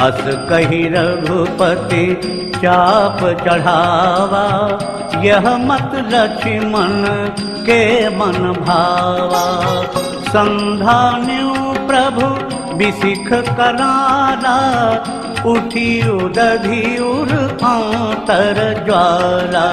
अस कही रघुपति चाप चढ़ावा यह मत लक्ष्मण के मन भावा। संधान्यु प्रभु विसिख उदधि उर आंतर ज्वाला।